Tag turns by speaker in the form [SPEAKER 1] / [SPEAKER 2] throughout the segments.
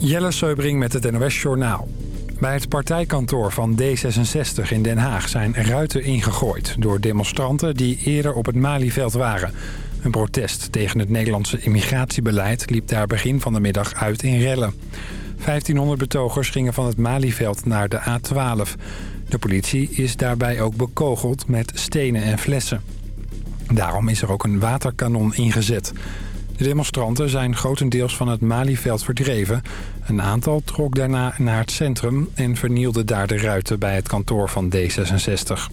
[SPEAKER 1] Jelle Seubring met het NOS Journaal. Bij het partijkantoor van D66 in Den Haag zijn ruiten ingegooid... door demonstranten die eerder op het Malieveld waren. Een protest tegen het Nederlandse immigratiebeleid liep daar begin van de middag uit in rellen. 1500 betogers gingen van het Malieveld naar de A12. De politie is daarbij ook bekogeld met stenen en flessen. Daarom is er ook een waterkanon ingezet... De demonstranten zijn grotendeels van het Malieveld verdreven. Een aantal trok daarna naar het centrum en vernielde daar de ruiten bij het kantoor van D66.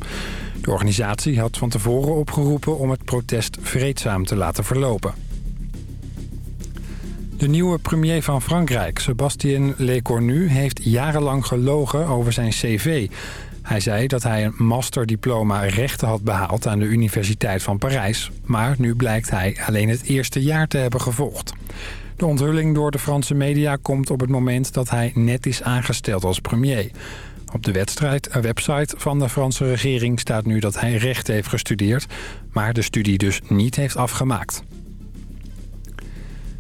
[SPEAKER 1] De organisatie had van tevoren opgeroepen om het protest vreedzaam te laten verlopen. De nieuwe premier van Frankrijk, Sebastien Lecornu, heeft jarenlang gelogen over zijn cv... Hij zei dat hij een masterdiploma rechten had behaald aan de Universiteit van Parijs. Maar nu blijkt hij alleen het eerste jaar te hebben gevolgd. De onthulling door de Franse media komt op het moment dat hij net is aangesteld als premier. Op de website van de Franse regering staat nu dat hij recht heeft gestudeerd... maar de studie dus niet heeft afgemaakt.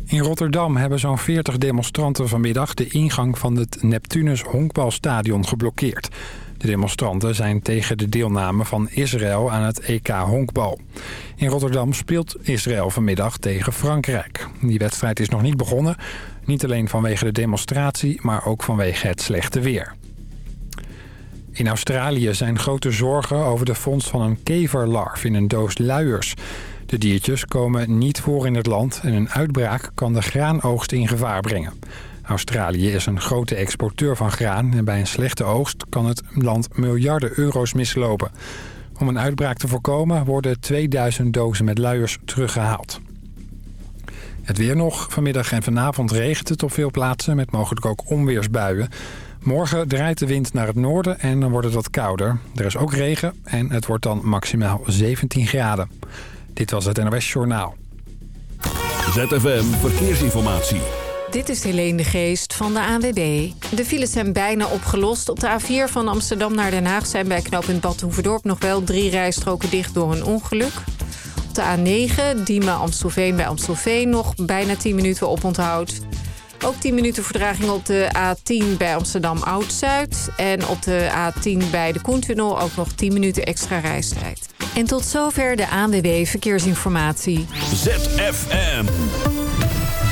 [SPEAKER 1] In Rotterdam hebben zo'n 40 demonstranten vanmiddag de ingang van het Neptunus Honkbalstadion geblokkeerd. De demonstranten zijn tegen de deelname van Israël aan het EK honkbal. In Rotterdam speelt Israël vanmiddag tegen Frankrijk. Die wedstrijd is nog niet begonnen. Niet alleen vanwege de demonstratie, maar ook vanwege het slechte weer. In Australië zijn grote zorgen over de vondst van een keverlarf in een doos luiers. De diertjes komen niet voor in het land en een uitbraak kan de graanoogst in gevaar brengen. Australië is een grote exporteur van graan en bij een slechte oogst kan het land miljarden euro's mislopen. Om een uitbraak te voorkomen worden 2000 dozen met luiers teruggehaald. Het weer nog. Vanmiddag en vanavond regent het op veel plaatsen met mogelijk ook onweersbuien. Morgen draait de wind naar het noorden en dan wordt het wat kouder. Er is ook regen en het wordt dan maximaal 17 graden. Dit was het NOS Journaal.
[SPEAKER 2] ZFM Verkeersinformatie.
[SPEAKER 3] Dit is Helene de Geest van de ANWB. De files zijn bijna opgelost. Op de A4 van Amsterdam naar Den Haag zijn bij knooppunt Badhoevedorp... nog wel drie rijstroken dicht door een ongeluk. Op de A9 Diemen-Amstelveen bij Amstelveen nog bijna 10 minuten oponthoud. Ook 10 minuten verdraging op de A10 bij Amsterdam Oud-Zuid. En op de A10 bij de Koentunnel ook nog 10 minuten extra reistijd. En tot zover de ANWB Verkeersinformatie.
[SPEAKER 2] ZFM.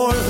[SPEAKER 4] more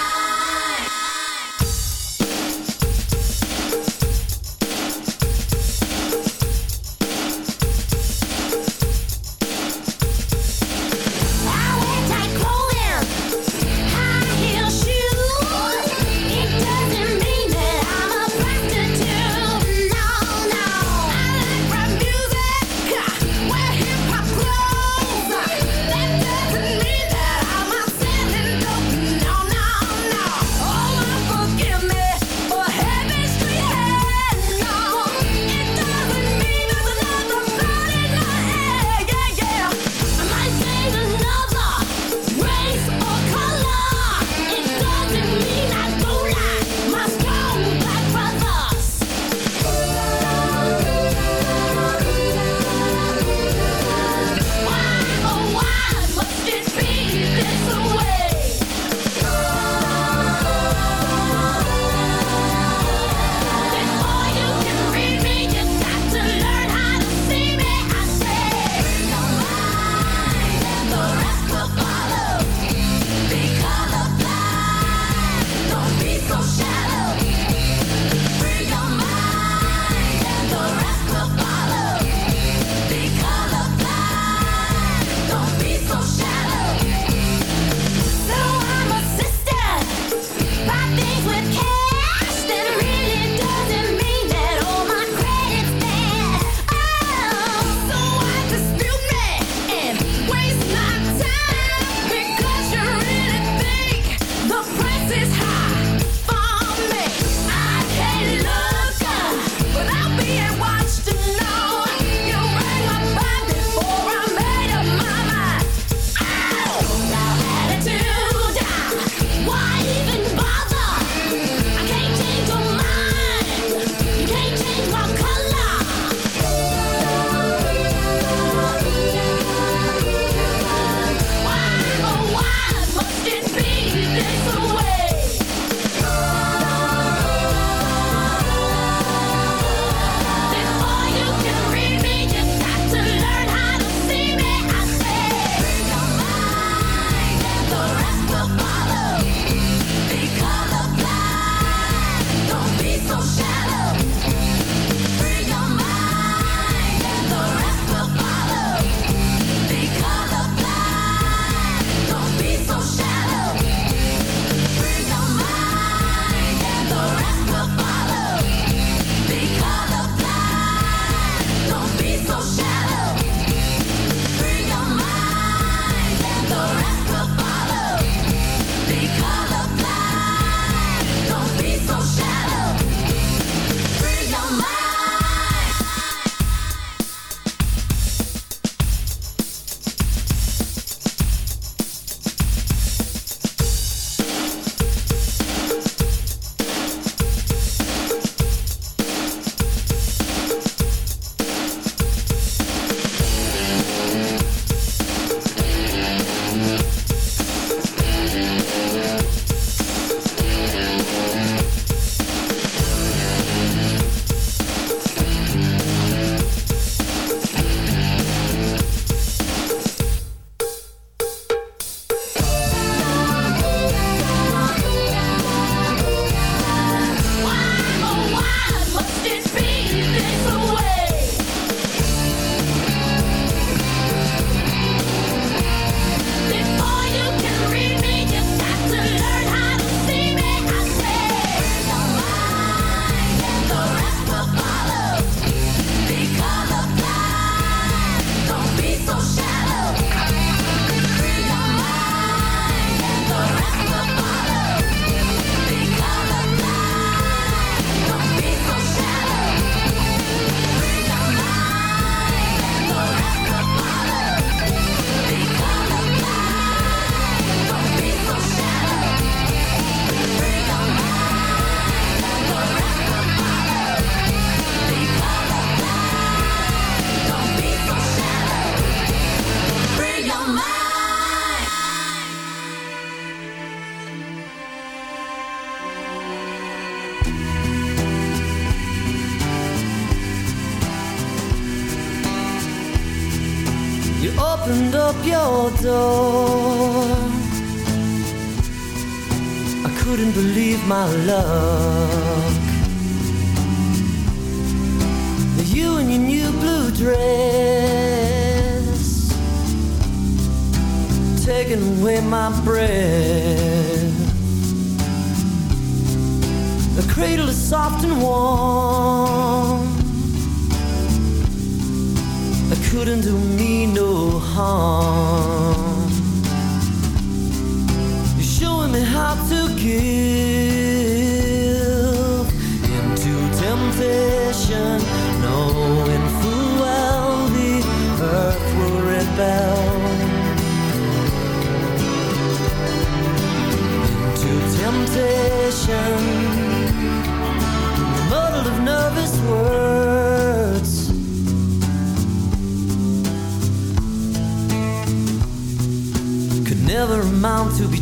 [SPEAKER 5] No harm.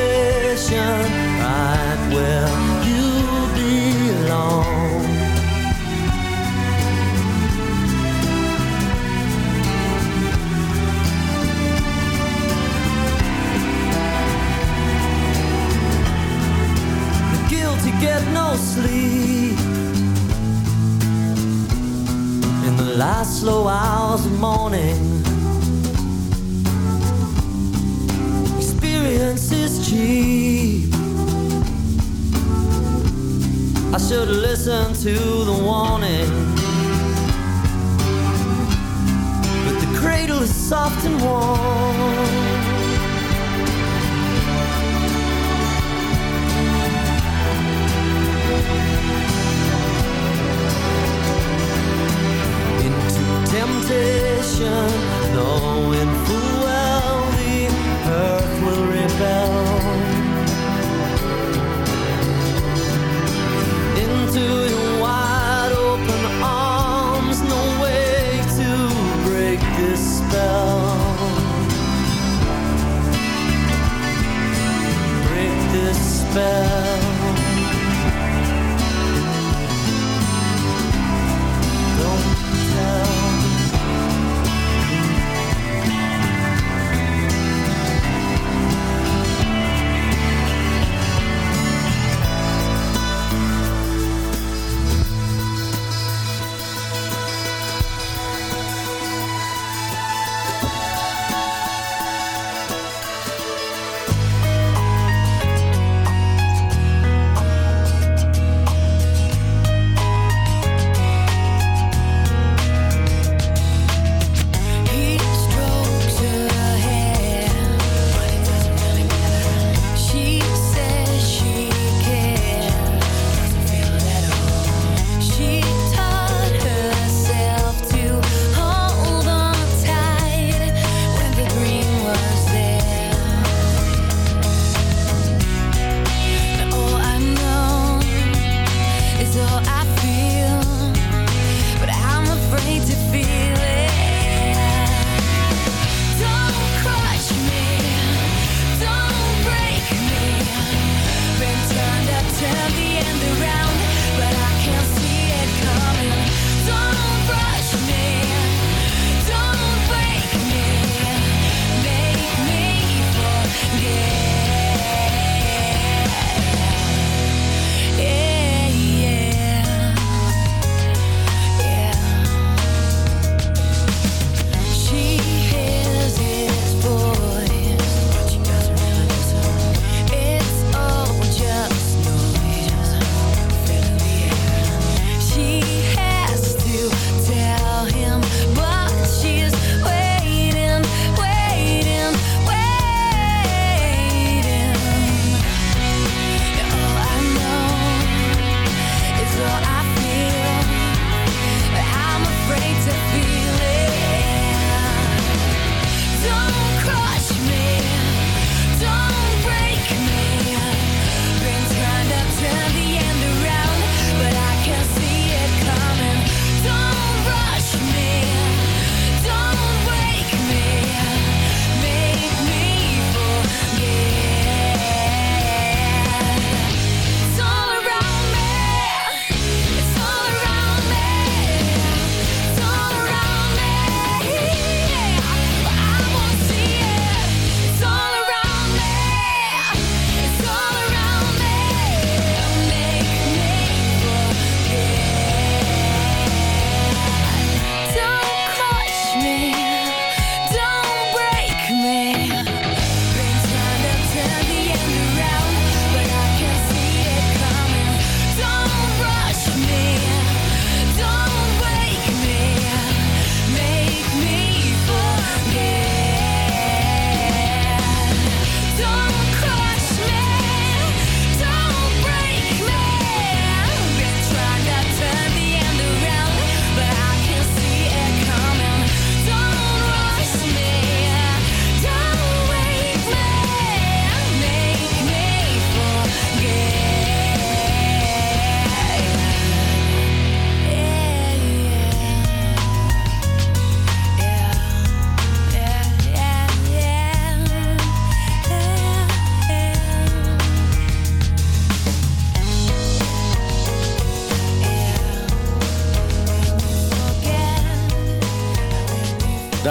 [SPEAKER 5] say listened to the warning. But the cradle is soft and warm. into temptation,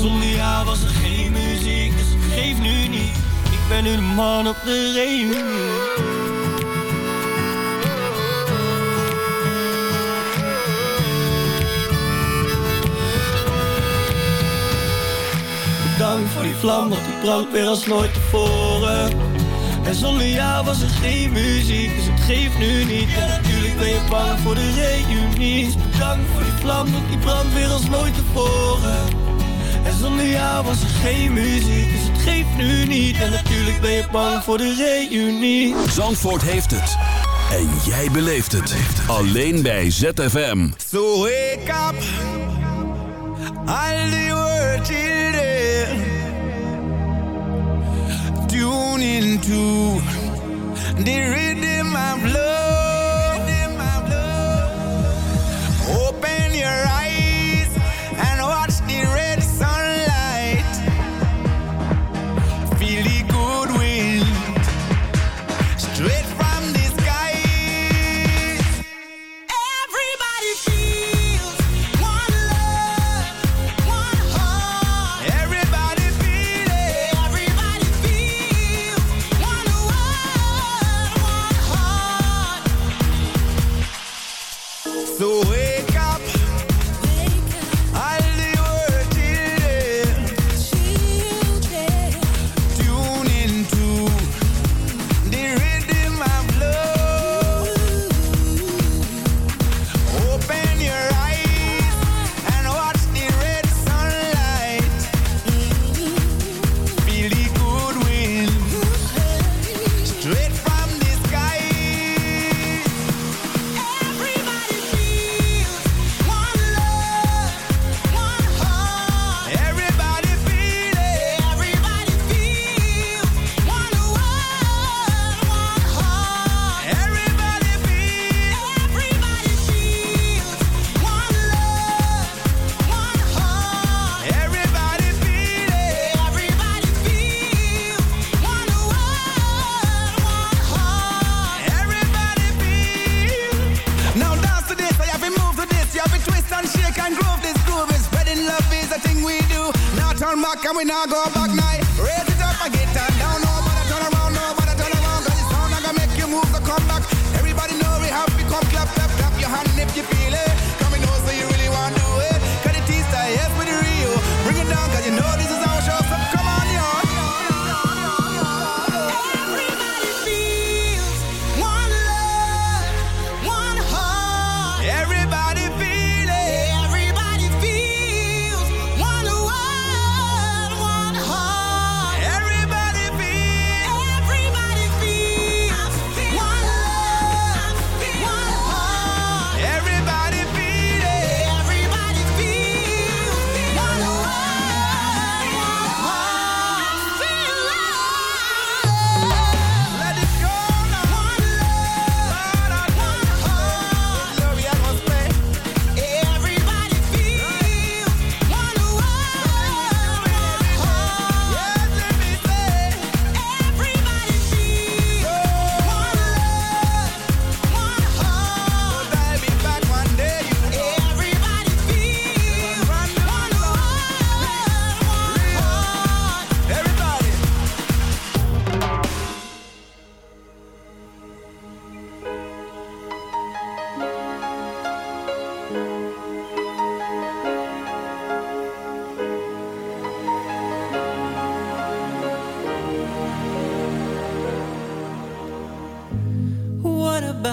[SPEAKER 6] Zonder was er geen muziek, dus geef nu niet. Ik ben nu de man op de reunie. Bedankt voor die vlam, want die brandt weer als nooit tevoren. En zonder jou was er geen muziek, dus het geeft nu niet. En natuurlijk ben je bang voor de reunie. Bedankt voor die vlam, want die brandt weer als nooit tevoren. En zonder jou was er geen muziek, dus het geeft nu niet. En natuurlijk ben je bang voor de reunie.
[SPEAKER 2] Zandvoort heeft het. En jij beleeft het. Alleen bij ZFM.
[SPEAKER 7] So wake up, all the world children. Tune into the rhythm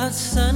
[SPEAKER 4] outside.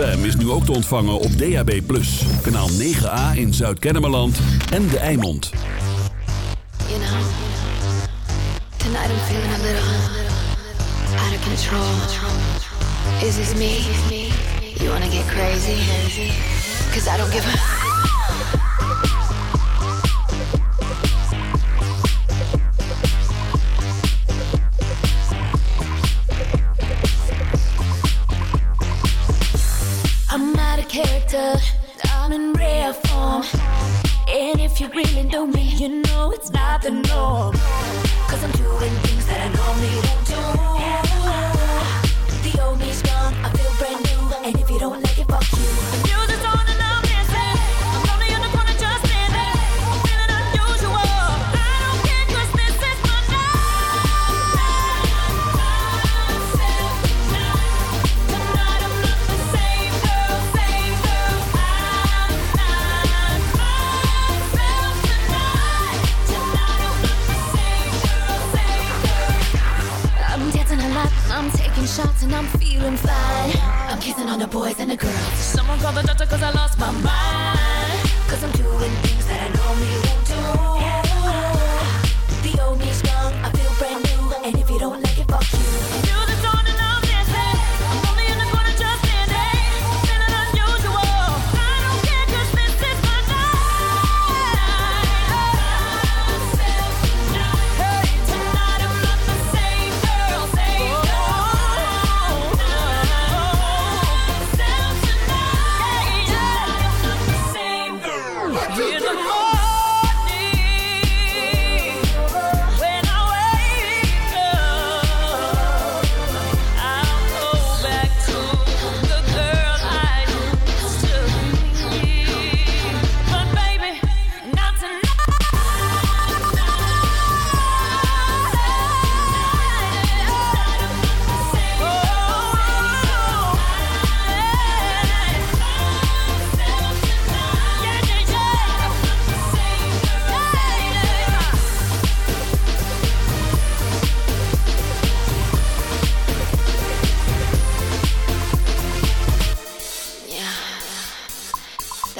[SPEAKER 2] ZFM is nu ook te ontvangen op DAB+. Kanaal 9A in Zuid-Kennemerland en De Eimond.
[SPEAKER 8] You know, tonight I'm feeling a little out of control. Is this me? You wanna get crazy? Cause I don't give a...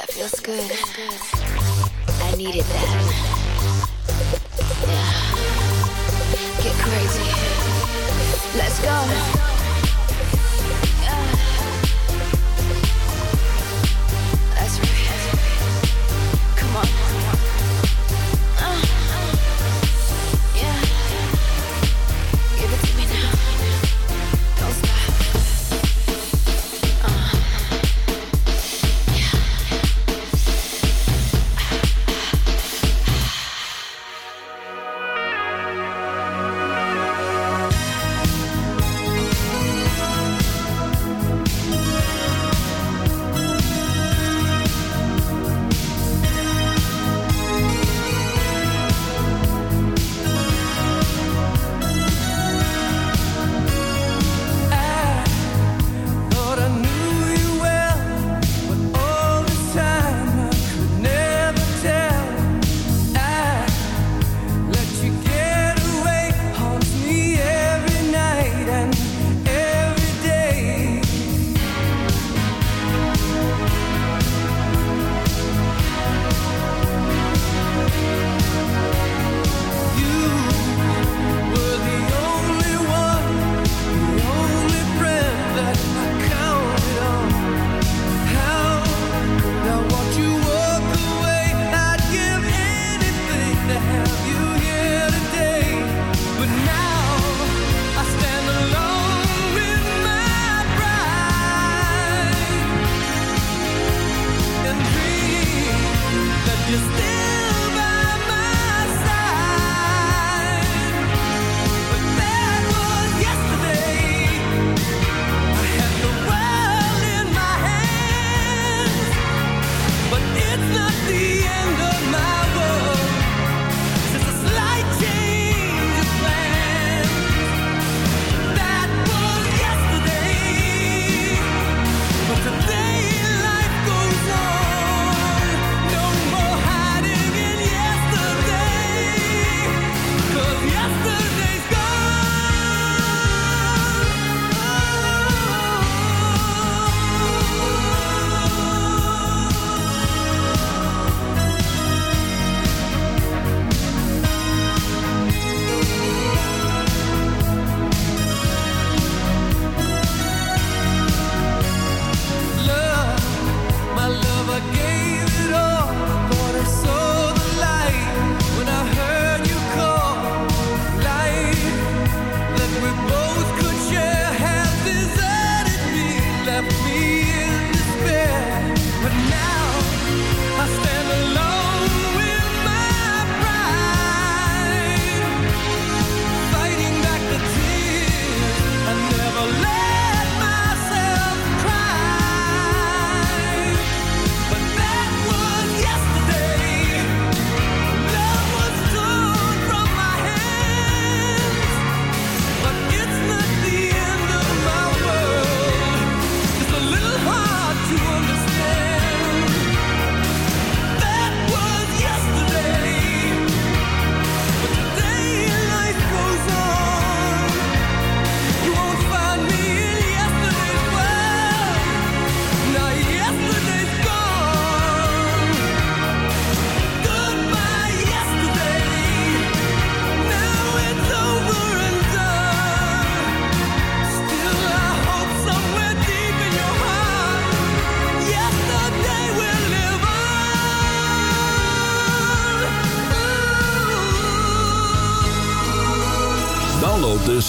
[SPEAKER 8] That feels good. I needed that. Yeah. Get crazy. Let's go.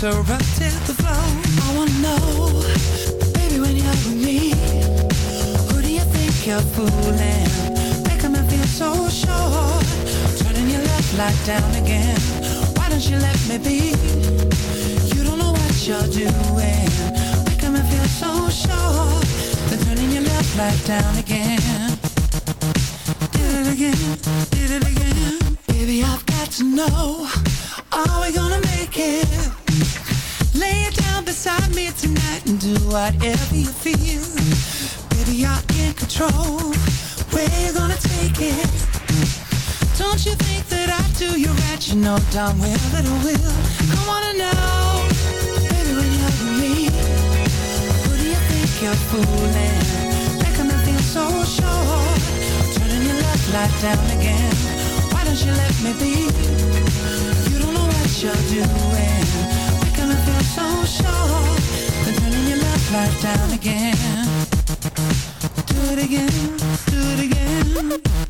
[SPEAKER 9] so rough till the flow. I wanna know, baby, when you're with me, who do you think you're fooling? Making me feel so sure, turning your left light down again. Why don't you let me be? You don't know what you're doing, making me feel so sure, then turning your left light down again. down with a little will. I wanna know, baby, when you're with me, who do you think you're fooling? Making me feel so sure, turning your love light down again. Why don't you let me be? You don't know what you're doing, making me feel so sure, then turning your love light down again. Do it again, do it again.